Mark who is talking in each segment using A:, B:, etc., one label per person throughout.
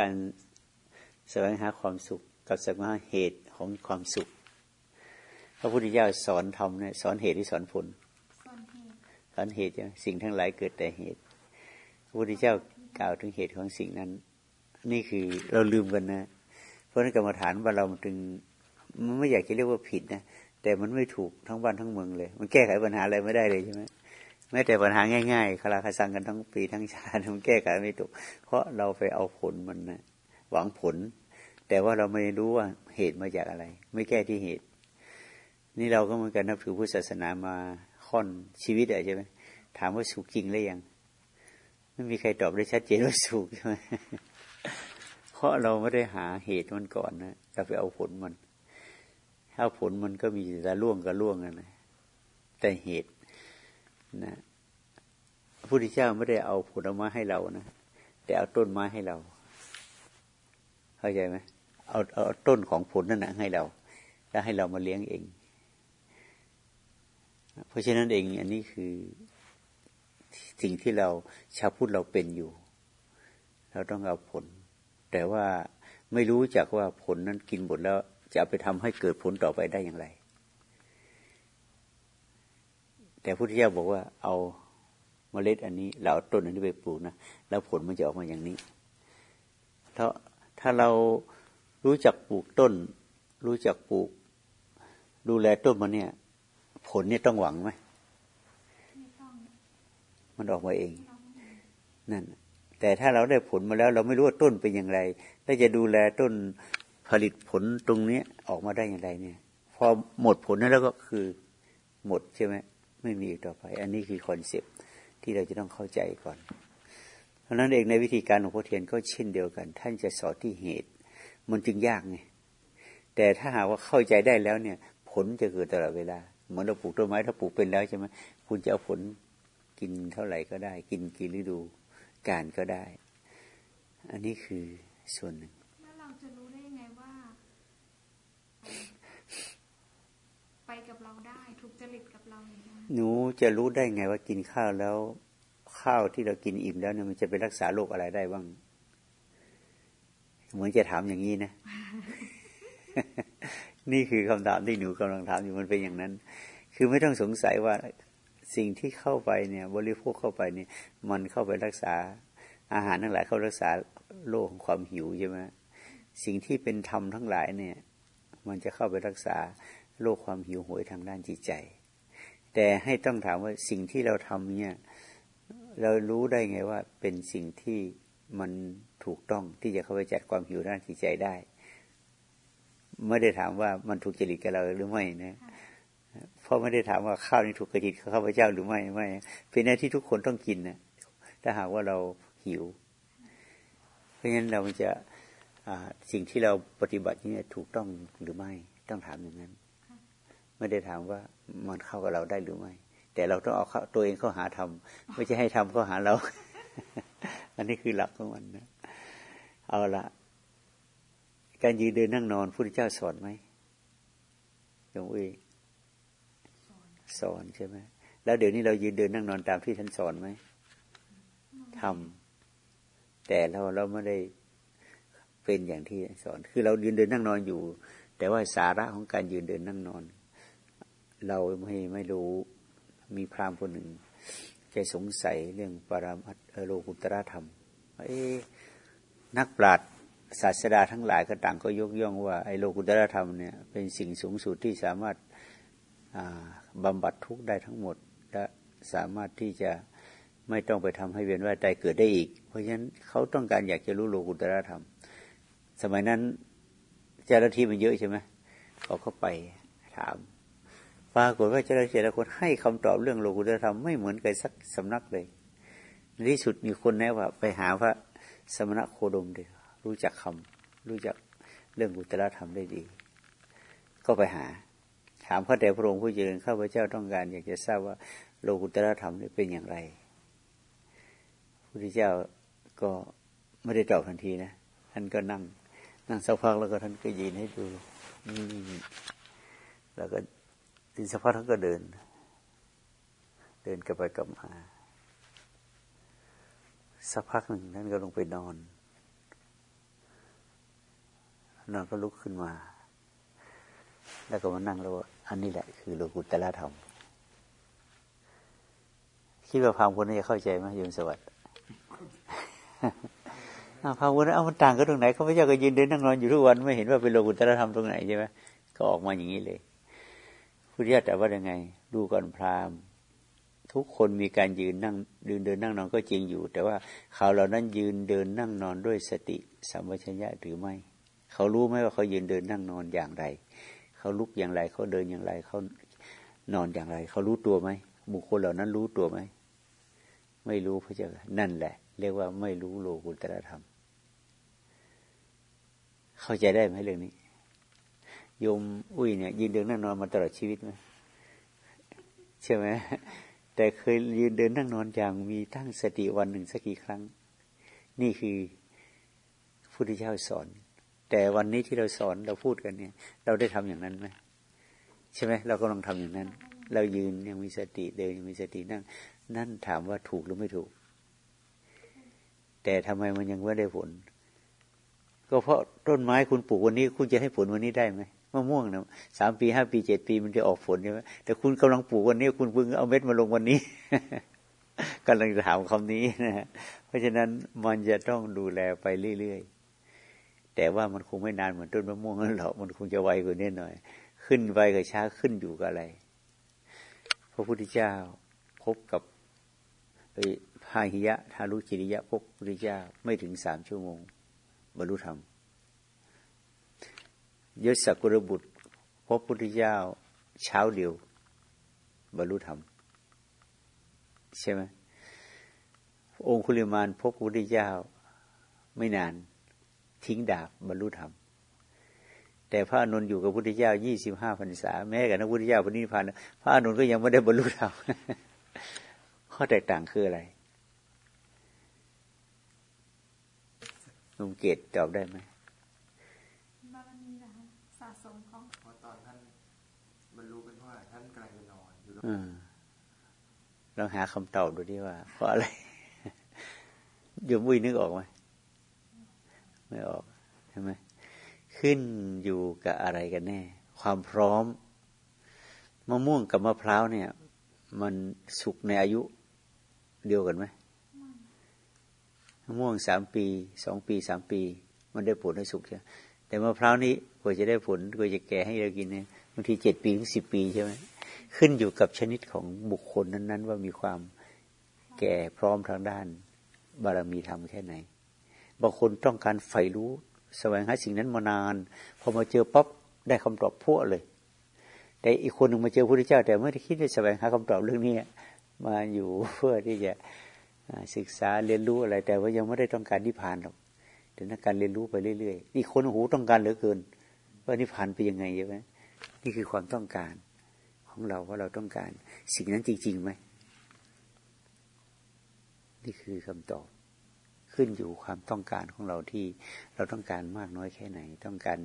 A: การแสวงหาความสุขกับแสวงหาเหตุของความสุข พระพุทธเจ้าสอนทำเนี่ยสอนเหตุที่สอนผล สอนเหตุสิ่งทั้งหลายเกิดแต่เหตุ พระพุทธเจ้ากล่าวถึงเหตุของสิ่งนั้น นี่คือเราลืมกันนะ เพราะนั้นกรรมฐานว่าเราถึงมันไม่อยากจะเรียกว่าผิดนะ แต่มันไม่ถูกทั้งบ้านทั้งเมืองเลย มันแก้ไขปัญหาอะไรไม่ได้เลยใช่ไหม แม้แต่ปัญหาง่ายๆคลาคสังกันทั้งปีทั้งชาติมันแก้ไขไม่ถูก เพราะเราไปเอาผลมันนะหวังผล แต่ว่าเราไม่รู้ว่าเหตุมาจากอะไร ไม่แก้ที่เหตุ นี่เราก็เหมือนกันนับถือพุทธศาสนามาค่อนชีวิตอะใช่ไหมถามว่าสุขจริงหรือยัง ไม่มีใครตอบได้ชัดเจนว่าสุขใช่ไหมเพราะเราไม่ได้หาเหตุมันก่อนนะเราไปเอาผลมัน ถ้าผลมันก็มีแต่ล่วงกับล่วงนะแต่เหตุ นะพระพุทธเจ้าไม่ได้เอาผลไม้ให้เรานะแต่เอาต้นไม้ให้เรา เข้าใจไหมเอาเอาต้นของผลนั่นนะให้เรา แล้วให้เรามาเลี้ยงเอง เพราะฉะนั้นเองอันนี้คือสิ่งที่เราชาวพุทธเราเป็นอยู่ เราต้องเอาผล แต่ว่าไม่รู้จักว่าผลนั้นกินหมดแล้วจะไปทำให้เกิดผลต่อไปได้อย่างไร แต่พุทธเจ้าบอกว่าเอาเมล็ดอันนี้เราต้นอันนี้ไปปลูกนะแล้วผลมันจะออกมาอย่างนี้ถ้าถ้าเรารู้จักปลูกต้น รู้จักปลูก ดูแลต้นมันเนี่ย ผลเนี่ยต้องหวังไหมมันออกมาเอง นั่น แต่ถ้าเราได้ผลมาแล้ว เราไม่รู้ว่าต้นเป็นอย่างไรแล้วจะดูแลต้นผลิตผลตรงนี้ออกมาได้อย่างไรเนี่ย พอหมดผลนั้นแล้วก็คือหมดใช่ไหม ไม่มีอีกต่อไป อันนี้คือคอนเซปที่เราจะต้องเข้าใจก่อน เพราะนั้นเองในวิธีการของพ่อเทียนก็เช่นเดียวกัน ท่านจะสอนที่เหตุ มันจึงยากไงแต่ถ้าหากว่าเข้าใจได้แล้วเนี่ย ผลจะเกิดตลอดเวลา เหมือนเราปลูกต้นไม้ถ้าปลูกเป็นแล้วใช่ไหมคุณจะเอาผลกินเท่าไหร่ก็ได้ กินกี่ฤดูการก็ได้ อันนี้คือส่วนหนึ่ง
B: แล้วเราจะรู้ได้ยังไงว่า ไปกับเราได้ถูกจริตกับเราอย่าง
A: หนูจะรู้ได้ไงว่ากินข้าวแล้ว ข้าวที่เรากินอิ่มแล้วเนี่ยมันจะไปรักษาโรคอะไรได้บ้าง เหมือนจะถามอย่างนี้นะ นี่คือคำถามที่หนูกำลังถามอยู่มันเป็นอย่างนั้น คือไม่ต้องสงสัยว่าสิ่งที่เข้าไปเนี่ย บริโภคเข้าไปเนี่ย มันเข้าไปรักษาอาหารทั้งหลายเข้ารักษาโรคของความหิวใช่ไหมสิ่งที่เป็นธรรมทั้งหลายเนี่ย มันจะเข้าไปรักษาโรคความหิวโหยทางด้านจิตใจ แต่ให้ต้องถามว่าสิ่งที่เราทำเนี่ย เรารู้ได้ไงว่าเป็นสิ่งที่มันถูกต้องที่จะเข้าไปจัดความหิวด้านจิตใจได้ไม่ได้ถามว่ามันถูกจริตกับเราหรือไม่นะเพราะไม่ได้ถามว่าข้าวนี้ถูกจริตข้าพเจ้าหรือไม่ไม่เป็นหน้าที่ทุกคนต้องกินนะถ้าหากว่าเราหิว เพราะฉะนั้นเราจะสิ่งที่เราปฏิบัตินี่ถูกต้องหรือไม่ต้องถามอย่างนั้น ไม่ได้ถามว่ามันเข้ากับเราได้หรือไม่ แต่เราต้องเอาตัวเองเข้าหาทำไม่ใช่ให้ทำเข้าหาเรา อันนี้คือหลักของมันนะเอาละการยืนเดินนั่งนอนพุทธเจ้าสอนไหมยงอุ้ยสอนใช่ไหมแล้วเดี๋ยวนี้เรายืนเดินนั่งนอนตามที่ท่านสอนไหมทำแต่เราเราไม่ได้เป็นอย่างที่สอน คือเรายืนเดินนั่งนอนอยู่ แต่ว่าสาระของการยืนเดินนั่งนอน เราไม่ไม่รู้มีพราหมณ์คนหนึ่งแกสงสัยเรื่องปรามัตโลกุตระธรรมเอ้นักปราชญ์ศาสดาทั้งหลายก็ต่างก็ยกย่องว่าไอ้โลกุตระธรรมเนี่ยเป็นสิ่งสูงสุดที่สามารถบำบัดทุกข์ได้ทั้งหมด และสามารถที่จะไม่ต้องไปทำให้เวียนว่ายตายเกิดได้อีก เพราะฉะนั้นเขาต้องการอยากจะรู้โลกุตระธรรม สมัยนั้นเจ้าหน้าที่มันเยอะใช่ไหมเขาเข้าไปถาม ปรากฏว่าเจ้าหน้าที่แต่ละคนให้คำตอบเรื่องโลกุตธรรมไม่เหมือนกันสักสำนักเลยในที่สุดมีคนแนะว่า ไปหาพระสมณะโคดมดีรู้จักคำรู้จักเรื่องกุตรธรรมได้ดี ก็ไปหา ถามพระแต่พระองค์ผู้เจริญข้าพเจ้าต้องการ อยากจะทราบว่าโลกุตรธรรมนี่เป็นอย่างไรพระพุทธเจ้าก็ไม่ได้ตอบทันทีนะท่านก็นั่ง นั่งสักพักแล้วก็ท่านก็ยืนให้ดูแล้วก็ ดินสักพักท่านก็เดิน เดินกลับไปกลับมาสักพักหนึ่งท่านก็ลงไปนอน นอนก็ลุกขึ้นมา แล้วก็มานั่งแล้วอันนี้แหละ คือโลกุตตะธรรม คิดว่าพามคนนี้จะเข้าใจไหมโยมสวัสดิ์พามคนนั้นเอามันต่างกันตรงไหนเขาพระเจ้าก็ยืนเดินนั่งนอนอยู่ทุกวันไม่เห็นว่าเป็นโลกุตตะธรรมตรงไหนใช่ไหมก็ออกมาอย่างนี้เลย พุทธิยถาแต่ว่ายังไง ดูก่อนพราหมณ์ ทุกคนมีการยืนนั่งยืนเดินนั่งนอนก็จริงอยู่ แต่ว่าเขาเหล่านั้นยืนเดินนั่งนอนด้วยสติสัมปชัญญะหรือไม่ เขารู้ไหมว่าเขายืนเดินนั่งนอนอย่างไร เขาลุกอย่างไร เขาเดินอย่างไร เขานอนอย่างไร เขารู้ตัวไหมบุคคลเหล่านั้นรู้ตัวไหมไม่รู้พระเจ้านั่นแหละ เรียกว่าไม่รู้โลกุตรธรรม เข้าใจได้ไหมเรื่องนี้ โยมอุ้ยเนี่ยยืนเดินนั่งนอนมาตลอดชีวิตไหมใช่ไหมแต่เคยยืนเดินนั่งนอนอย่างมีตั้งสติวันหนึ่งสักกี่ครั้ง นี่คือพุทธเจ้าสอน แต่วันนี้ที่เราสอนเราพูดกันเนี่ย เราได้ทำอย่างนั้นไหมใช่ไหมเราก็ลองทำอย่างนั้น เรายืนยังมีสติเดินยังมีสตินั่ง นั่นถามว่าถูกหรือไม่ถูก แต่ทำไมมันยังไม่ได้ผล ก็เพราะต้นไม้คุณปลูกวันนี้ คุณจะให้ผลวันนี้ได้ไหม มะม่วงนะสามปีห้าปีเจ็ดปีมันจะออกผลใช่ไหมแต่คุณกำลังปลูกวันนี้ คุณเพิ่งเอาเม็ดมาลงวันนี้กำลังจะถามคำนี้นะเพราะฉะนั้นมันจะต้องดูแลไปเรื่อยๆแต่ว่ามันคงไม่นานเหมือนต้นมะม่วงนั่นหรอกมันคงจะไวกว่านี้หน่อย ขึ้นไวกับช้าขึ้นอยู่กับอะไร พระพุทธเจ้าพบกับพาหิยะทารุจิริยะพบพระพุทธเจ้าไม่ถึงสามชั่วโมง บรรลุธรรม ยศกุลบุตรพบพุทธเจ้าเช้าเดียว บรรลุธรรม ใช่ไหมองคุลิมานพบพุทธเจ้าไม่นาน ทิ้งดาบบรรลุธรรม แต่พระอนุนอยู่กับพุทธเจ้ายี่สิบห้าพรรษา แม้กับนักพุทธเจ้าปณิพานพระอนุนก็ยังไม่ได้บรรลุธรรมข้อแตกต่างคืออะไรลุงเกตตอบได้ไหม เราหาคำตอบดูดีว่า เพราะอะไรโยมวุ้ยนึกออกไหมไม่ออกใช่ไหมขึ้นอยู่กับอะไรกันแน่ ความพร้อมมะม่วงกับมะพร้าวเนี่ย มันสุกในอายุเดียวกันไหมมะม่วงสามปีสองปีสามปี มันได้ผลได้สุกใช่แต่มะพร้าวนี้กว่าจะได้ผลกว่าจะแก่ให้เรากินเนี่ยบางทีเจ็ดปีถึงสิบปีใช่ไหม ขึ้นอยู่กับชนิดของบุคคลนั้น ๆ ว่ามีความแก่พร้อมทางด้าน บารมีธรรมแค่ไหน บางคนต้องการใฝ่รู้แสวงหาสิ่งนั้นมานาน พอมาเจอปั๊บได้คำตอบพวกเลย แต่อีกคนหนึ่งมาเจอพระพุทธเจ้า แต่ไม่ได้คิดจะแสวงหาคำตอบเรื่องนี้มาอยู่เพื่อที่จะศึกษาเรียนรู้อะไร แต่ว่ายังไม่ได้ต้องการนิพพานหรอกแต่ต้องการเรียนรู้ไปเรื่อยๆอีกคนหูต้องการเหลือเกิน ว่านิพพานเป็นยังไงใช่ไหมนี่คือความต้องการ ของเราว่าเราต้องการ สิ่งนั้นจริงๆไหมนี่คือคำตอบขึ้นอยู่ความต้องการของเราที่เราต้องการมากน้อยแค่ไหน ต้องการ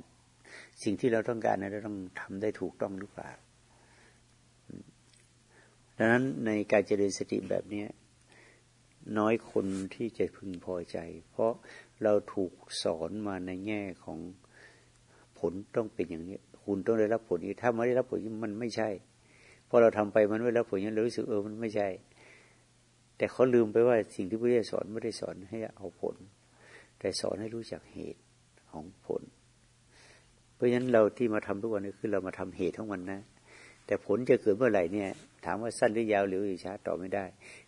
A: สิ่งที่เราต้องการนะเราต้องทำได้ถูกต้องหรือเปล่าดังนั้นในการเจริญสติแบบนี้น้อยคนที่จะพึงพอใจ เพราะเราถูกสอนมาในแง่ของผลต้องเป็นอย่างนี้ คุณต้องได้รับผลนี้ถ้าไม่ได้รับผลนี้มันไม่ใช่ พอเราทำไปมันไม่รับผลยังเรารู้สึกเออมันไม่ใช่ แต่เขาลืมไปว่าสิ่งที่พระเจ้าสอนไม่ได้สอนให้เอาผล แต่สอนให้รู้จักเหตุของผล เพราะฉะนั้นเราที่มาทำทุกวันนี้คือเรามาทำเหตุของมันนะ แต่ผลจะเกิดเมื่อไหร่เนี่ย ถามว่าสั้นหรือยาวหรือช้าตอบไม่ได้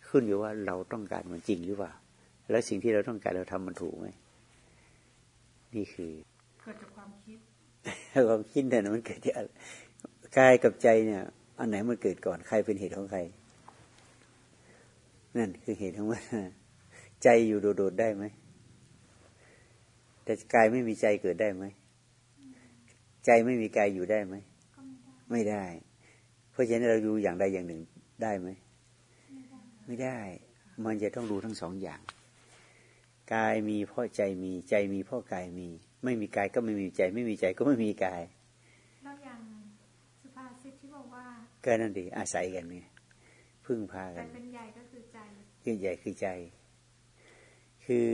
A: ขึ้นอยู่ว่าเราต้องการมันจริงหรือเปล่า แล้วสิ่งที่เราต้องการเราทำมันถูกไหมนี่คือ
B: เกิดจากความคิด
A: ความคิดเนี่ยมันเกิดจากกายกับใจเนี่ย อันไหนมันเกิดก่อน ใครเป็นเหตุของใคร นั่นคือเหตุของมันใจอยู่โดดๆได้ไหม แต่กายไม่มีใจเกิดได้ไหม ใจไม่มีกายอยู่ได้ไหม ไม่ได้ เพราะฉะนั้นเราอยู่อย่างใดอย่างหนึ่งได้ไหม ไม่ได้ มันจะต้องรู้ทั้งสองอย่าง กายมีเพราะใจมี ใจมีเพราะกายมี ไม่มีกายก็ไม่มีใจ ไม่มีใจก็ไม่มีกาย ก็นั่นดีอาศัยกันไงพึ่งพากัน
B: แต่เป็นใหญ่ก็คือใจ
A: คือใหญ่คือใจ คือ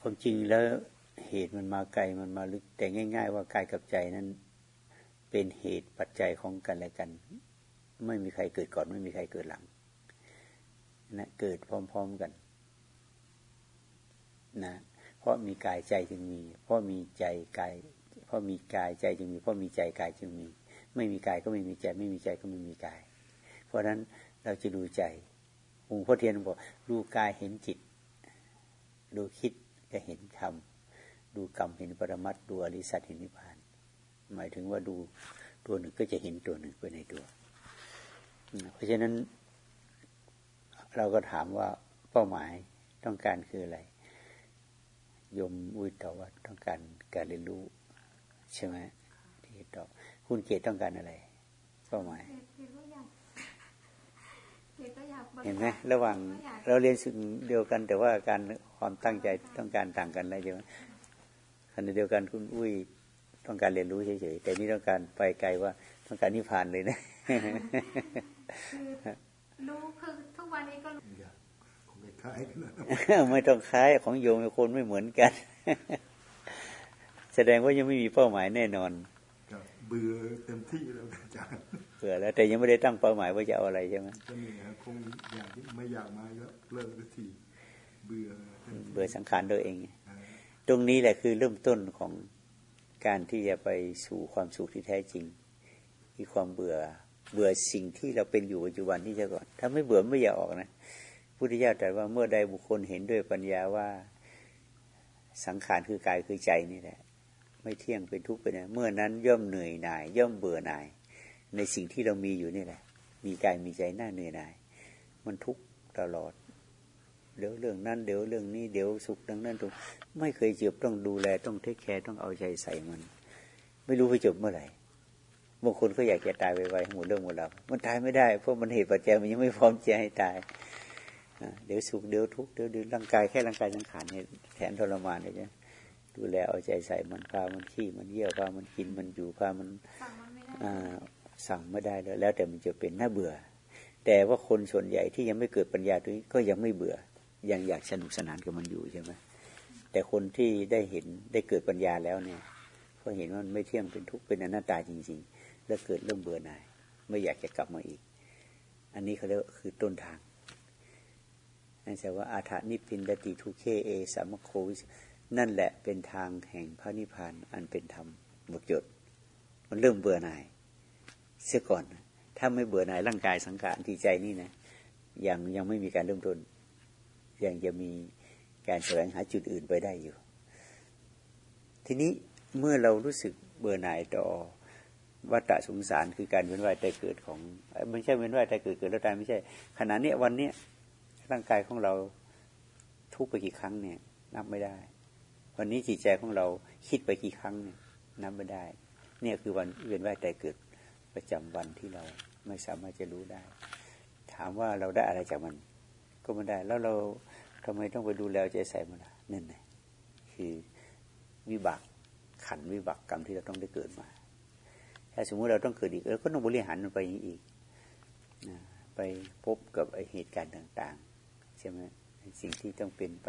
A: ความจริงแล้วเหตุมันมาไกลมันมาลึก แต่ง่าย ๆ ว่ากายกับใจนั้นเป็นเหตุปัจจัยของกันและกัน ไม่มีใครเกิดก่อน ไม่มีใครเกิดหลังนะเกิดพร้อม ๆกันนะเพราะมีกายใจจึงมี เพราะมีใจกายเพราะมีกายใจจึงมี เพราะมีใจกายจึงมี ไม่มีกายก็ไม่มีใจ ไม่มีใจก็ไม่มีกาย เพราะฉะนั้นเราจะดูใจองค์พ่อเทียนบอกดูกายเห็นจิต ดูคิดก็เห็นธรรมดูกรรมเห็นปรมัตดูอริสัตเห็นนิพพาน หมายถึงว่าดูตัวหนึ่งก็จะเห็นตัวหนึ่งไปในตัว เพราะฉะนั้นเราก็ถามว่าเป้าหมายต้องการคืออะไร ยมอุยตอบว่าต้องการการเรียนรู้ ใช่ไหมที่ตอบ คุณเกตต้องการอะไรเป้าหมายเห็นไหมระหว่างเราเรียนสิ่งเดียวกัน แต่ว่าการความตั้งใจต้องการต่างกันอะไรใช่ไหมขณะเดียวกันคุณอุ้ยต้องการเรียนรู้เฉยๆแต่นี่ต้องการไปไกลว่าต้องการนิพพานเลยนะ
B: รู้คือทุกวันนี้ก็
C: ไม่คล้ายกัน
A: ไม่ต้องคล้ายของโยมคนไม่เหมือนกัน แสดงว่ายังไม่มีเป้าหมายแน่นอน
C: เบื่อเต็มที่แล้วอาจารย์
A: เบื่อแล้วแต่ยังไม่ได้ตั้งเป้าหมายว่าจะเอาอะไรใช่ไหม
C: จะมีคงอยากไม่อยากมาก็เลิกที เบื่อ
A: เบื่อสังขารตัวเอง ตรงนี้แหละคือเริ่มต้นของการที่จะไปสู่ความสุขที่แท้จริงมีความเบื่อเบื่อสิ่งที่เราเป็นอยู่ปัจจุบันนี่จะก่อน ถ้าไม่เบื่อไม่อยากออกนะพุทธิยถาแต่ว่าเมื่อใดบุคคลเห็นด้วยปัญญาว่าสังขารคือกายคือใจนี่แหละ ไม่เที่ยงเป็นทุกข์ไปนะเมื่อนั้นย่อมเหนื่อยหน่าย ย่อมเบื่อหน่าย ในสิ่งที่เรามีอยู่นี่แหละ มีกายมีใจหน้าเหนื่อยหน่าย มันทุกข์ตลอดเดี๋ยวเรื่องนั้นเดี๋ยวเรื่องนี้เดี๋ยวสุขดังนั้นถูกไม่เคยจบต้องดูแลต้องเทคแคร์ต้องเอาใจใส่มัน ไม่รู้ไปจบเมื่อไหร่บางคนก็อยากจะตายไวๆหมดเรื่องหมดราวมันตายไม่ได้เพราะมันเหตุปัจจัยมันยังไม่พร้อมจะให้ตายเดี๋ยวสุขเดี๋ยวทุกข์เดี๋ยวร่างกายแค่ร่างกายสังขารเนี่ยแทนทรมานเลยใช่ ดูแลเอาใจใส่มันพามันขี้มันเยี่ยวพามันกินมันอยู่พามันสั่งไม่ได้แล้ว แล้วแต่มันจะเป็นน่าเบื่อ แต่ว่าคนส่วนใหญ่ที่ยังไม่เกิดปัญญาตรงนี้ก็ยังไม่เบื่อ ยังอยากสนุกสนานกับมันอยู่ใช่ไหมแต่คนที่ได้เห็นได้เกิดปัญญาแล้วเนี่ยก็เห็นว่ามันไม่เที่ยงเป็นทุกข์เป็นอนัตตาจริง ๆ แล้วเกิดเริ่มเบื่อหน่าย ไม่อยากจะกลับมาอีก อันนี้เขาเรียกคือต้นทางนั่นแปลว่าอาถานิพินดติทุเคเอสามโควิ นั่นแหละเป็นทางแห่งพระนิพพานอันเป็นธรรมหมดจด มันเริ่มเบื่อหน่าย เสียก่อน ถ้าไม่เบื่อหน่ายร่างกายสังขารที่ใจนี่นะยังยังไม่มีการเริ่มต้น ยังจะมีการแสวงหาจุดอื่นไปได้อยู่ ทีนี้เมื่อเรารู้สึกเบื่อหน่ายต่อวัฏสงสารคือการเวียนว่ายตายเกิดของไม่ใช่เวียนว่ายตายเกิดเกิดแล้วตายไม่ใช่ ขณะนี้วันนี้ร่างกายของเราทุกไปกี่ครั้งเนี่ย นับไม่ได้ วันนี้จิตใจของเราคิดไปกี่ครั้งนับไม่ได้ เนี่ยคือวันเวียนว่ายแตายเกิดประจำวันที่เราไม่สามารถจะรู้ได้ ถามว่าเราได้อะไรจากมัน ก็ไม่ได้ แล้วเราทำไมต้องไปดูแลใจใส่มันนั่นไงคือวิบากขันวิบากกรรมที่เราต้องได้เกิดมา ถ้าสมมติเราต้องเกิดอีกเราก็ต้องบริหารมันไปอีกนะไปพบกับเหตุการณ์ต่าง ๆ ใช่ไหมสิ่งที่ต้องเป็นไป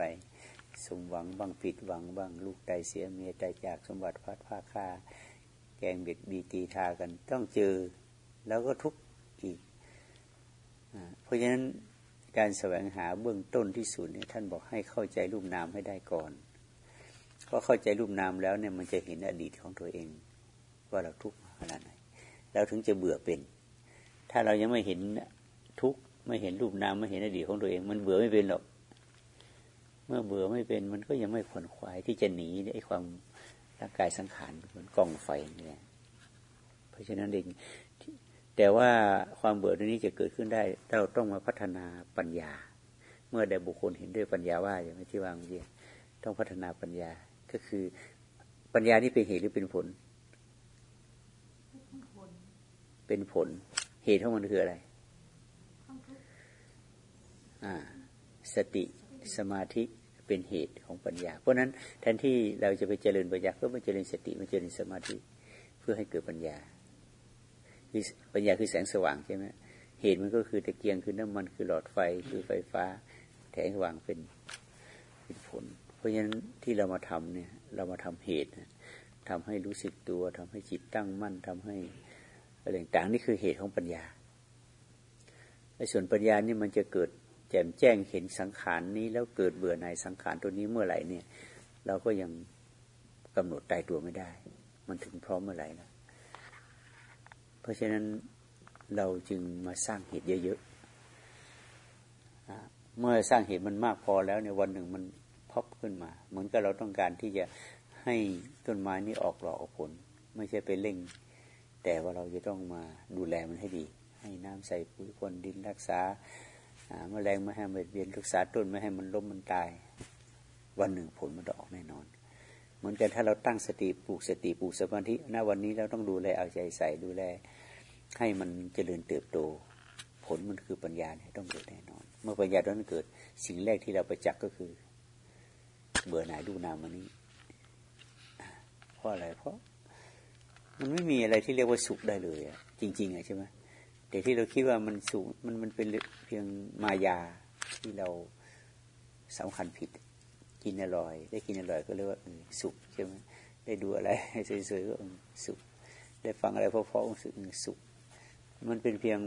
A: สมหวังบ้างผิดหวังบ้าง ลูกตายเสียเมียตายจากสมบัติพัดผ้าค่า แกงเบ็ดบีตีทากัน ต้องเจอแล้วก็ทุกข์อีก เพราะฉะนั้นการแสวงหาเบื้องต้นที่สุดเนี่ยท่านบอกให้เข้าใจรูปนามให้ได้ก่อนพอเข้าใจรูปนามแล้วเนี่ยมันจะเห็นอดีตของตัวเอง ว่าเราทุกข์ขนาดไหนแล้วถึงจะเบื่อเป็น ถ้าเรายังไม่เห็นทุกข์ไม่เห็นรูปนามไม่เห็นอดีตของตัวเอง มันเบื่อไม่เป็นหรอก เมื่อเบื่อไม่เป็นมันก็ยังไม่ขวนขวายที่จะหนีไอ้ความร่างกายสังขารเหมือนกองไฟเนี่ยเพราะฉะนั้นเองแต่ว่าความเบื่อตรงนี้จะเกิดขึ้นได้เราต้องมาพัฒนาปัญญา เมื่อได้บุคคลเห็นด้วยปัญญาว่าอย่างที่ว่าเมื่อกี้ต้องพัฒนาปัญญาก็คือปัญญาที่เป็นเหตุหรือเป็นผล เป็นผล เหตุของมันคืออะไรอ่าสติสมาธิ เป็นเหตุของปัญญา เพราะนั้นแทนที่เราจะไปเจริญปัญญาก็มาเจริญสติมาเจริญสมาธิเพื่อให้เกิดปัญญาปัญญาคือแสงสว่างใช่ไหมเหตุมันก็คือตะเกียงคือน้ำมันคือหลอดไฟคือไฟฟ้าแสงสว่างเป็นเป็นผล เพราะฉะนั้นที่เรามาทำเนี่ยเรามาทำเหตุทำให้รู้สึกตัวทำให้จิตตั้งมั่นทำให้อะไรต่างนี่คือเหตุของปัญญาในส่วนปัญญานี่มันจะเกิด แจ่มแจ้งเห็นสังขารนี้แล้วเกิดเบื่อในสังขารตัวนี้เมื่อไหร่เนี่ย เราก็ยังกำหนดตายตัวไม่ได้ มันถึงพร้อมเมื่อไหร่นะเพราะฉะนั้นเราจึงมาสร้างเหตุเยอะๆเมื่อสร้างเหตุมันมากพอแล้วในวันหนึ่งมันพบขึ้นมา เหมือนกับเราต้องการที่จะให้ต้นไม้นี้ออกดอกออกผล ไม่ใช่ไปเร่ง แต่ว่าเราจะต้องมาดูแลมันให้ดี ให้น้ำใส่ปุ๋ยคนดินรักษา แมลงไม่ให้มันเบียนรักษาต้นไม่ให้มันล้มมันตาย วันหนึ่งผลมันจะออกแน่นอน เหมือนกันถ้าเราตั้งสติปลูกสติปลูกสมาธิณวันนี้เราต้องดูแลเอาใจใส่ดูแล ให้มันเจริญเติบโต ผลมันคือปัญญาเนี่ยต้องเกิดแน่นอน เมื่อปัญญาตอนนั้นเกิด สิ่งแรกที่เราไปจักก็คือ เบื่อหน่ายดูนามันนี้เพราะอะไรเพราะมันไม่มีอะไรที่เรียกว่าสุขได้เลยอะจริง ๆอะใช่ไหม แต่ที่เราคิดว่ามันสุขมันมันเป็นเพียงมายาที่เราสำคัญผิด กินอร่อย ได้กินอร่อยก็เรียกว่าสุขใช่ไหมได้ดูอะไรสวยๆก็สุข ได้ฟังอะไรเพราะๆรู้สึกสุข มันเป็นเพียง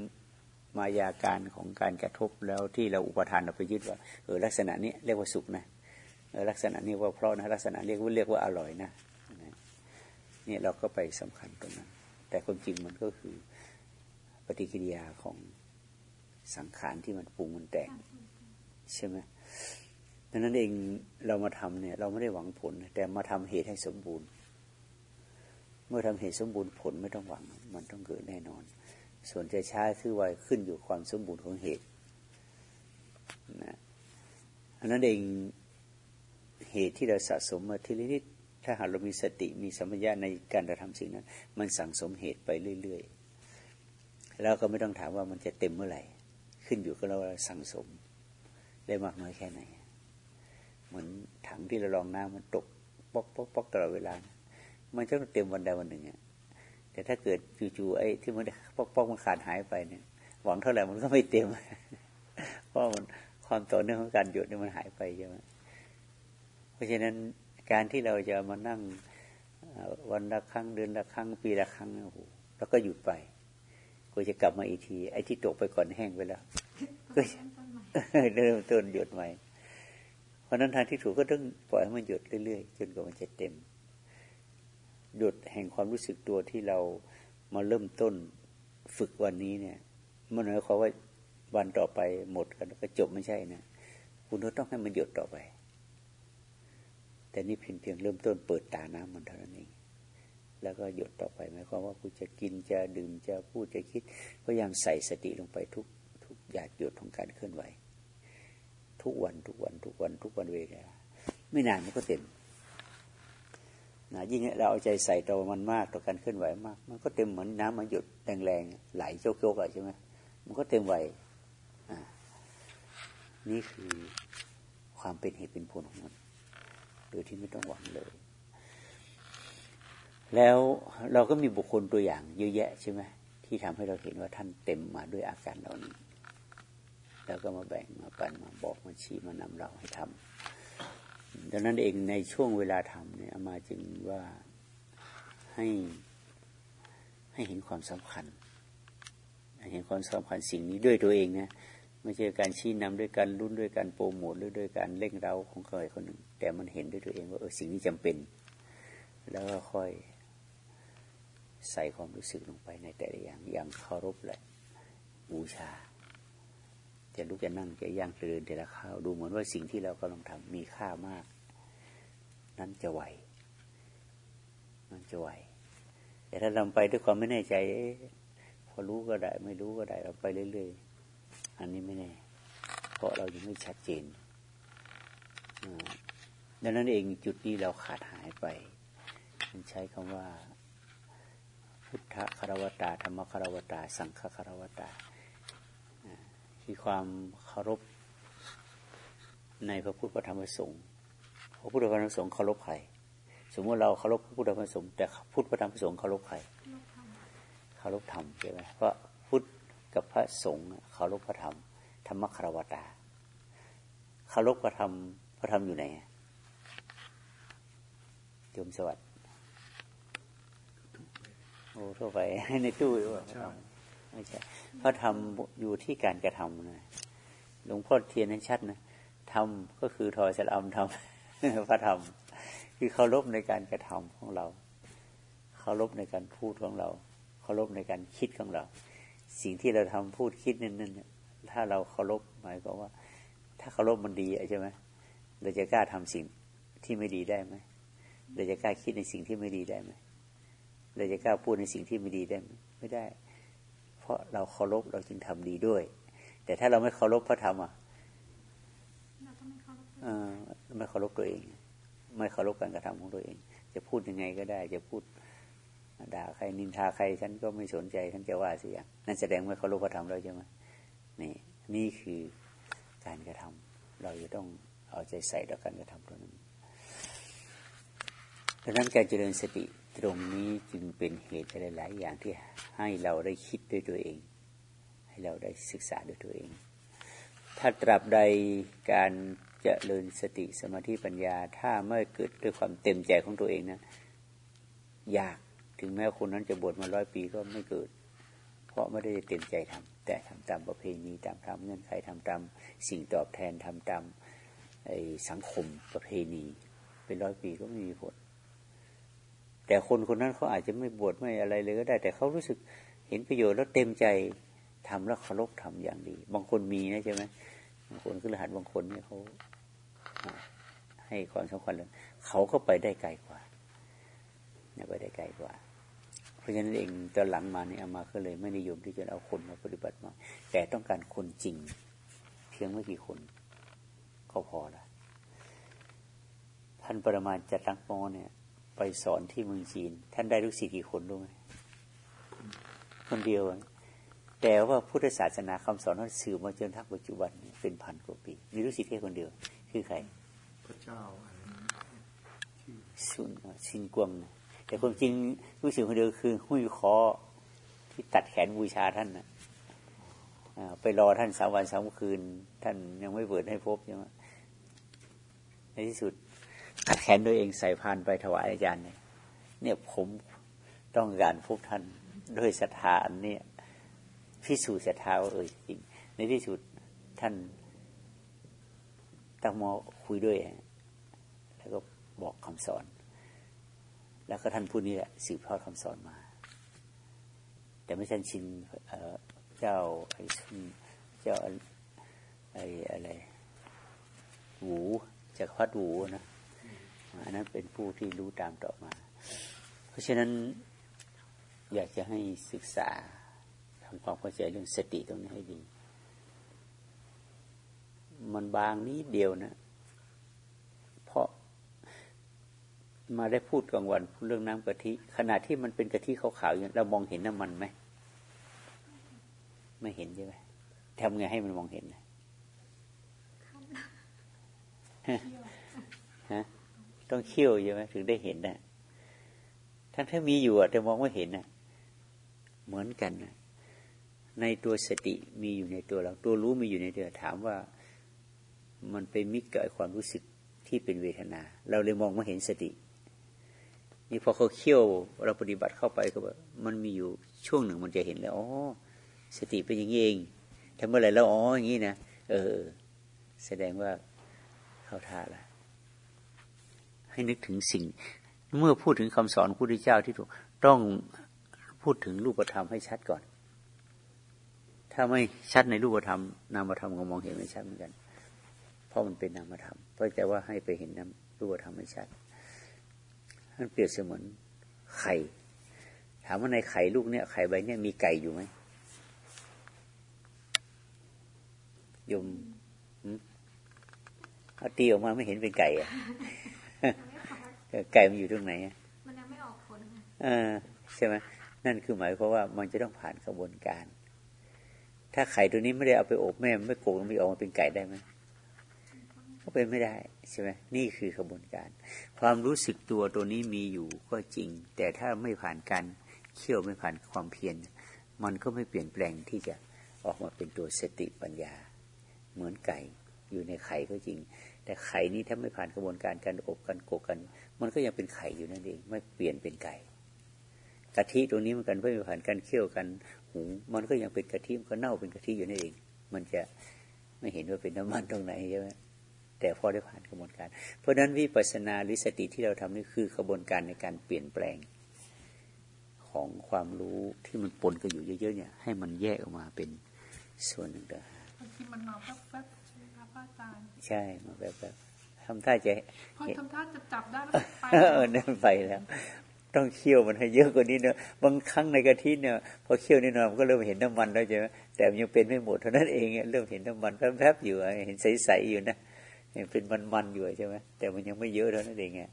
A: มายาการของการกระทบแล้วที่เราอุปทานเราไปยึดว่าเออลักษณะนี้เรียกว่าสุขนะเออลักษณะนี้ว่าเพราะนะลักษณะเรียกว่าเรียกว่าอร่อยนะเนี่ยเราก็ไปสำคัญตรงนั้น แต่ความจริงมันก็คือ ฏิกิริยาของสังขารที่มันปรุงมันแต่งใช่ไหมดังนั้นเองเรามาทำเนี่ย เราไม่ได้หวังผล แต่มาทำเหตุให้สมบูรณ์ เมื่อทำเหตุสมบูรณ์ผลไม่ต้องหวัง มันต้องเกิดแน่นอน ส่วนจะช้าคือไวขึ้นอยู่ความสมบูรณ์ของเหตุนะอันนั้นเองเหตุที่เราสะสมมาทีละนิดถ้าหากเรามีสติมีสัมปชัญญะในการกระทำสิ่งนั้น มันสั่งสมเหตุไปเรื่อย ๆ แล้วก็ไม่ต้องถามว่ามันจะเต็มเมื่อไหร่ ขึ้นอยู่กับเราสั่งสม ได้มากน้อยแค่ไหน เหมือนถังที่เราลองน้ำมันตกปอกปอกปอกตลอดเวลา มันจะต้องเต็มวันใดวันหนึ่งอะแต่ถ้าเกิดจู่ๆไอ้ที่มันปอกปอกมันขาดหายไปเนี่ย หวังเท่าไหร่มันก็ไม่เต็ม เพราะมันความต่อเนื่องของการหยุดนี่มันหายไปใช่ไหมเพราะฉะนั้นการที่เราจะมานั่งวันละครั้งเดือนละครั้งปีละครั้งโอ้โหแล้วก็หยุดไป ก็จะกลับมาอีกที ไอ้ที่ตกไปก่อนแห้งไปแล้ว ก็เริ่มต้นหยุดใหม่ เพราะนั้นทางที่ถูกก็ต้องปล่อยให้มันหยุดเรื่อยๆจนกว่ามันจะเต็มหยุดแห่งความรู้สึกตัวที่เรามาเริ่มต้นฝึกวันนี้เนี่ยมันหมายความว่าวันต่อไปหมดกันก็จบไม่ใช่นะคุณต้องให้มันหยุดต่อไป แต่นี่เพียงเพียงเริ่มต้นเปิดตาน้ำมันเท่านั้นเอง แล้วก็หยุดต่อไปหมายความว่าคุณจะกินจะดื่มจะพูดจะคิดพยายามใส่สติลงไปทุกทุกหยาดหยุดของการเคลื่อนไหว ทุกวันทุกวันทุกวันทุกวันเวลาไม่นานมันก็เต็มนะยิ่งเราเอาใจใส่ต่อมันมากต่อการเคลื่อนไหวมาก มันก็เต็มเหมือนน้ำมันหยดแรงๆไหลโจกๆอะใช่ไหมมันก็เต็มไหวนี่คือความเป็นเหตุเป็นผลของมันโดยที่ไม่ต้องหวังเลย แล้วเราก็มีบุคคลตัวอย่างเยอะแยะใช่ไหมที่ทำให้เราเห็นว่าท่านเต็มมาด้วยอาการเหล่านี้แล้วก็มาแบ่งมาปันมาบอกมาชี้มานำเราให้ทำดังนั้นเองในช่วงเวลาทำเนี่ยมาจึงว่าให้ให้เห็นความสำคัญเห็นความสำคัญสิ่งนี้ด้วยตัวเองนะไม่ใช่การชี้นำด้วยการรุ่นด้วยการโปรโมทหรือด้วยการเร่งเร้าของใครคนหนึ่งแต่มันเห็นด้วยตัวเองว่าเออสิ่งนี้จำเป็น แล้วก็ค่อย ใส่ความรู้สึกลงไปในแต่ละอย่างอย่างเคารพและบูชา จะลุกจะนั่งจะย่างเดินแต่ละข้าวดูเหมือนว่าสิ่งที่เรากำลังทำมีค่ามาก นั้นจะไหวมันจะไหว แต่ถ้าเราไปด้วยความไม่แน่ใจ พอรู้ก็ได้ ไม่รู้ก็ได้เราไปเรื่อยๆอันนี้ไม่แน่ เพราะเรายังไม่ชัดเจนดังนั้นเองจุดนี้เราขาดหายไป มันใช้คำว่า พุทธคารวตาธรรมคารวตา สังฆคารวตามีความเคารพในพระพุทธธรรมประสงค์พระพุทธธรรมประสงค์เคารพใครสมมติเราเคารพพระพุทธธรรมประสงค์แต่พุทธธรรมประสงค์เคารพใครเคารพธรรมใช่ไหมเพราะพุทธกับพระสงฆ์เคารพพระธรรม ธรรมคารวตาเคารพพระธรรมพระธรรมอยู่ไหนโยมสวัสดิ์ โอ้ทั่วไปในตู้หรือเปล่า
C: ใช่
A: ไม่ใช่เพราะทำอยู่ที่การกระทำนะหลวงพ่อเทียนนั้นชัดนะทำก็คือทอยสลัมทำพระธรรมคือเคารพในการกระทำของเราเคารพในการพูดของเราเคารพในการคิดของเรา สิ่งที่เราทำพูดคิดนั่นนั่นถ้าเราเคารพหมายความว่า ถ้าเคารพมันดีใช่ไหมเราจะกล้าทำสิ่งที่ไม่ดีได้ไหมเราจะกล้าคิดในสิ่งที่ไม่ดีได้ไหม เราจะกล้าพูดในสิ่งที่ไม่ดีได้ไหมไม่ได้ เพราะเราเคารพเราจึงทำดีด้วย แต่ถ้าเราไม่เคารพพระธรรมอะ
B: เราต้องไม่เคารพ
A: เอ่อไม่เคารพตัวเอง ไม่เคารพการกระทำของตัวเอง จะพูดยังไงก็ได้ จะพูดด่าใครนินทาใครฉันก็ไม่สนใจฉันจะว่าเสียนั่นแสดงไม่เคารพพระธรรมแล้วใช่ไหมนี่นี่คือการกระทำเราจะต้องเอาใจใส่ต่อการกระทำตัวนั้นดังนั้นการเจริญสติ ตรงนี้จึงเป็นเหตุหลายๆอย่างที่ให้เราได้คิดด้วยตัวเอง ให้เราได้ศึกษาด้วยตัวเอง ถ้าตราบใดการเจริญสติสมาธิปัญญา ถ้าไม่เกิดด้วยความเต็มใจของตัวเองนะยากถึงแม้คนนั้นจะบวชมาร้อยปีก็ไม่เกิด เพราะไม่ได้เต็มใจทำแต่ทำตามประเพณีตามธรรมเงื่อนไขทำตามสิ่งตอบแทนทำตามไอสังคมประเพณี เป็นร้อยปีก็ไม่มีผล แต่คนคนนั้นเขาอาจจะไม่บวชไม่อะไรเลยก็ได้ แต่เขารู้สึกเห็นประโยชน์แล้วเต็มใจทำแล้วเคารพทำอย่างดี บางคนมีนะใช่ไหมบางคนคือรหัสบางคนเนี่ยเขาให้ความสำคัญเลยเขาก็ไปได้ไกลกว่าไปได้ไกลกว่า เพราะฉะนั้นเองตอนหลังมาเนี่ยอามาก็เลยไม่นิยมที่จะเอาคนมาปฏิบัติมาแต่ต้องการคนจริง เพียงไม่กี่คนก็พอละท่านปรมาณจัดตั้งปอเนี่ย ไปสอนที่เมืองจีน ท่านได้ลูกศิษย์กี่คนรู้ไหมคนเดียวอะแต่ว่าพุทธศาสนาคำสอนท่านสื่อมาจนทักปัจจุบันเนี่ยเป็นพันกว่าปี มีลูกศิษย์แค่คนเดียว คือใคร
C: พระเจ้าอะไรนะชื่อ
A: ซุนชินกวงนะแต่ความจริงรู้สึกคนเดียวคือหุ้ยคอที่ตัดแขนบูชาท่านนะอ่าไปรอท่านสามวันสามคืน ท่านยังไม่เปิดให้พบใช่ไหมในที่สุด ตัดแขนตัวเองใส่พานไปถวายอาจารย์เนี่ยเนี่ยผมต้องการพบท่านด้วยศรัทธาอันเนี่ยพิสูจน์ศรัทธาว่าเออจริง ในที่สุดท่านตั้งมอคุยด้วย แล้วก็บอกคำสอน แล้วก็ท่านผู้นี้แหละสืบทอดคำสอนมา แต่ไม่ใช่ชินเจ้าไอ้ชินเจ้าไอ้อะไรหวูจักรพรรดิหวูนะ อันนั้นเป็นผู้ที่รู้ตามต่อมา เพราะฉะนั้นอยากจะให้ศึกษาทำความเข้าใจเรื่องสติตรงนี้ให้ดี มันบางนิดเดียวนะ เพราะมาได้พูดกลางวันพูดเรื่องน้ำกะทิขณะที่มันเป็นกะทิขาวๆอย่างเรามองเห็นน้ำมันไหมไม่เห็นใช่ไหมทำไงให้มันมองเห็นนะฮะ ต้องเคี่ยวใช่ไหมถึงได้เห็นนะทั้งถ้ามีอยู่อะแต่มองไม่เห็นนะเหมือนกันนะในตัวสติมีอยู่ในตัวเรา ตัวรู้มีอยู่ในตัวถามว่ามันเป็นมิตรกับไอ้ความรู้สึกที่เป็นเวทนา เราเลยมองไม่เห็นสติ นี่พอเขาเคี่ยวเราปฏิบัติเข้าไปก็แบบมันมีอยู่ช่วงหนึ่งมันจะเห็นแล้วอ๋อสติเป็นอย่างนี้เองทำเมื่อไหร่แล้วอ๋ออย่างนี้นะเออ แสดงว่าเข้าท่าละ ให้นึกถึงสิ่ง เมื่อพูดถึงคำสอนพระพุทธเจ้าที่ถูกต้องพูดถึงรูปธรรมให้ชัดก่อน ถ้าไม่ชัดในรูปธรรมนามธรรมก็มองเห็นไม่ชัดเหมือนกัน เพราะมันเป็นนามธรรมเพราะแต่ว่าให้ไปเห็นนามรูปธรรมให้ชัดมันเปรียบเสมือนไข่ ถามว่าในไข่ลูกเนี่ยไข่ใบเนี่ยมีไก่อยู่ไหมยมหืมเอาตีออกมาไม่เห็นเป็นไก่อะ
B: ไม่ออก
A: ไก่มันอยู่ตรงไหนอะ
B: มันยังไม่ออกผลค่ะ
A: เออใช่ไหมนั่นคือหมายความว่ามันจะต้องผ่านกระบวนการ ถ้าไข่ตัวนี้ไม่ได้เอาไปอบแม่มันไม่โกงมันไม่ออกมาเป็นไก่ได้ไหมก็เป็นไม่ได้ใช่ไหมนี่คือกระบวนการ ความรู้สึกตัวตัวนี้มีอยู่ก็จริง แต่ถ้าไม่ผ่านการเคี่ยวไม่ผ่านความเพียรมันก็ไม่เปลี่ยนแปลงที่จะออกมาเป็นตัวสติปัญญา เหมือนไก่อยู่ในไข่ก็จริง แต่ไข่นี้ถ้าไม่ผ่านกระบวนการการอบกันโกกัน มันก็ยังเป็นไข่อยู่นั่นเอง ไม่เปลี่ยนเป็นไก่กะทิตรงนี้มันกันไม่ผ่านการเคี่ยวกันหุงมันก็ยังเป็นกะทิมันก็เน่าเป็นกะทิอยู่นั่นเอง มันจะไม่เห็นว่าเป็นน้ำมันตรงไหนใช่ไหมแต่พอได้ผ่านกระบวนการ เพราะฉะนั้นวิปัสสนาหรือสติที่เราทำนี่คือกระบวนการในการเปลี่ยนแปลงของความรู้ที่มันปนกันอยู่เยอะๆเนี่ยให้มันแยกออกมาเป็นส่วนหนึ่งเดียว
B: บางทีมันมาแป๊บๆ ระอาจารย์
A: ใช่มาแบบแบบทำท่าจะ
B: พอทำท่าจะจับได้แล้วไป
A: เออนั่นไปแล้ว ต้องเคี่ยวมันให้เยอะกว่านี้เนอะบางครั้งในกะทิเนี่ยพอเคี่ยวนิดหน่อยมันก็เริ่มเห็นน้ำมันแล้วใช่ไหมแต่มันยังเป็นไม่หมดเท่านั้นเองอะเริ่มเห็นน้ำมันแป๊บๆอยู่อะเห็นใสๆอยู่นะยังเป็นมันๆอยู่ใช่ไหมแต่มันยังไม่เยอะเท่านั้นเองอะ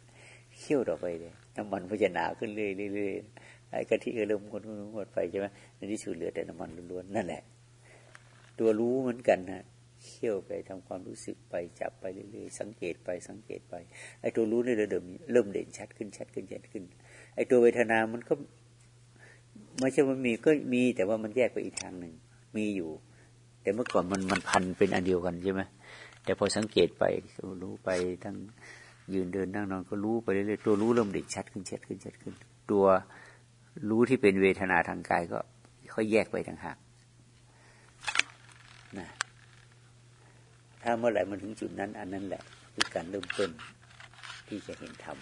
A: เคี่ยวต่อไปเลยน้ำมันมันจะหนาขึ้นเรื่อยๆไอ้กะทิก็เริ่มหมดหมดไปใช่ไหมในที่สุดเหลือแต่น้ำมันล้วนๆนั่นแหละ ตัวรู้เหมือนกันนะ เคี่ยวไปทำความรู้สึกไปจับไปเรื่อยๆสังเกตไปสังเกตไปไอ้ตัวรู้นี่เริ่มเริ่มเด่นชัดขึ้นชัดขึ้นชัดขึ้นไอ้ตัวเวทนา มันก็ไม่ใช่ว่ามีก็มีแต่ว่ามันแยกไปอีกทางหนึ่งมีอยู่ แต่เมื่อก่อนมันมันพันเป็นอันเดียวกันใช่ไหมแต่พอสังเกตไปรู้ไปทั้งยืนเดินนั่งนอนก็รู้ไปเรื่อยๆตัวรู้เริ่มเด่นชัดขึ้นชัดขึ้นชัดขึ้น ตัวรู้ที่เป็นเวทนาทางกายก็ค่อยแยกไปทางหากนะ ถ้าเมื่อไหร่มันถึงจุดนั้น อันนั้นแหละคือการเริ่มต้นที่จะเห็นธรรม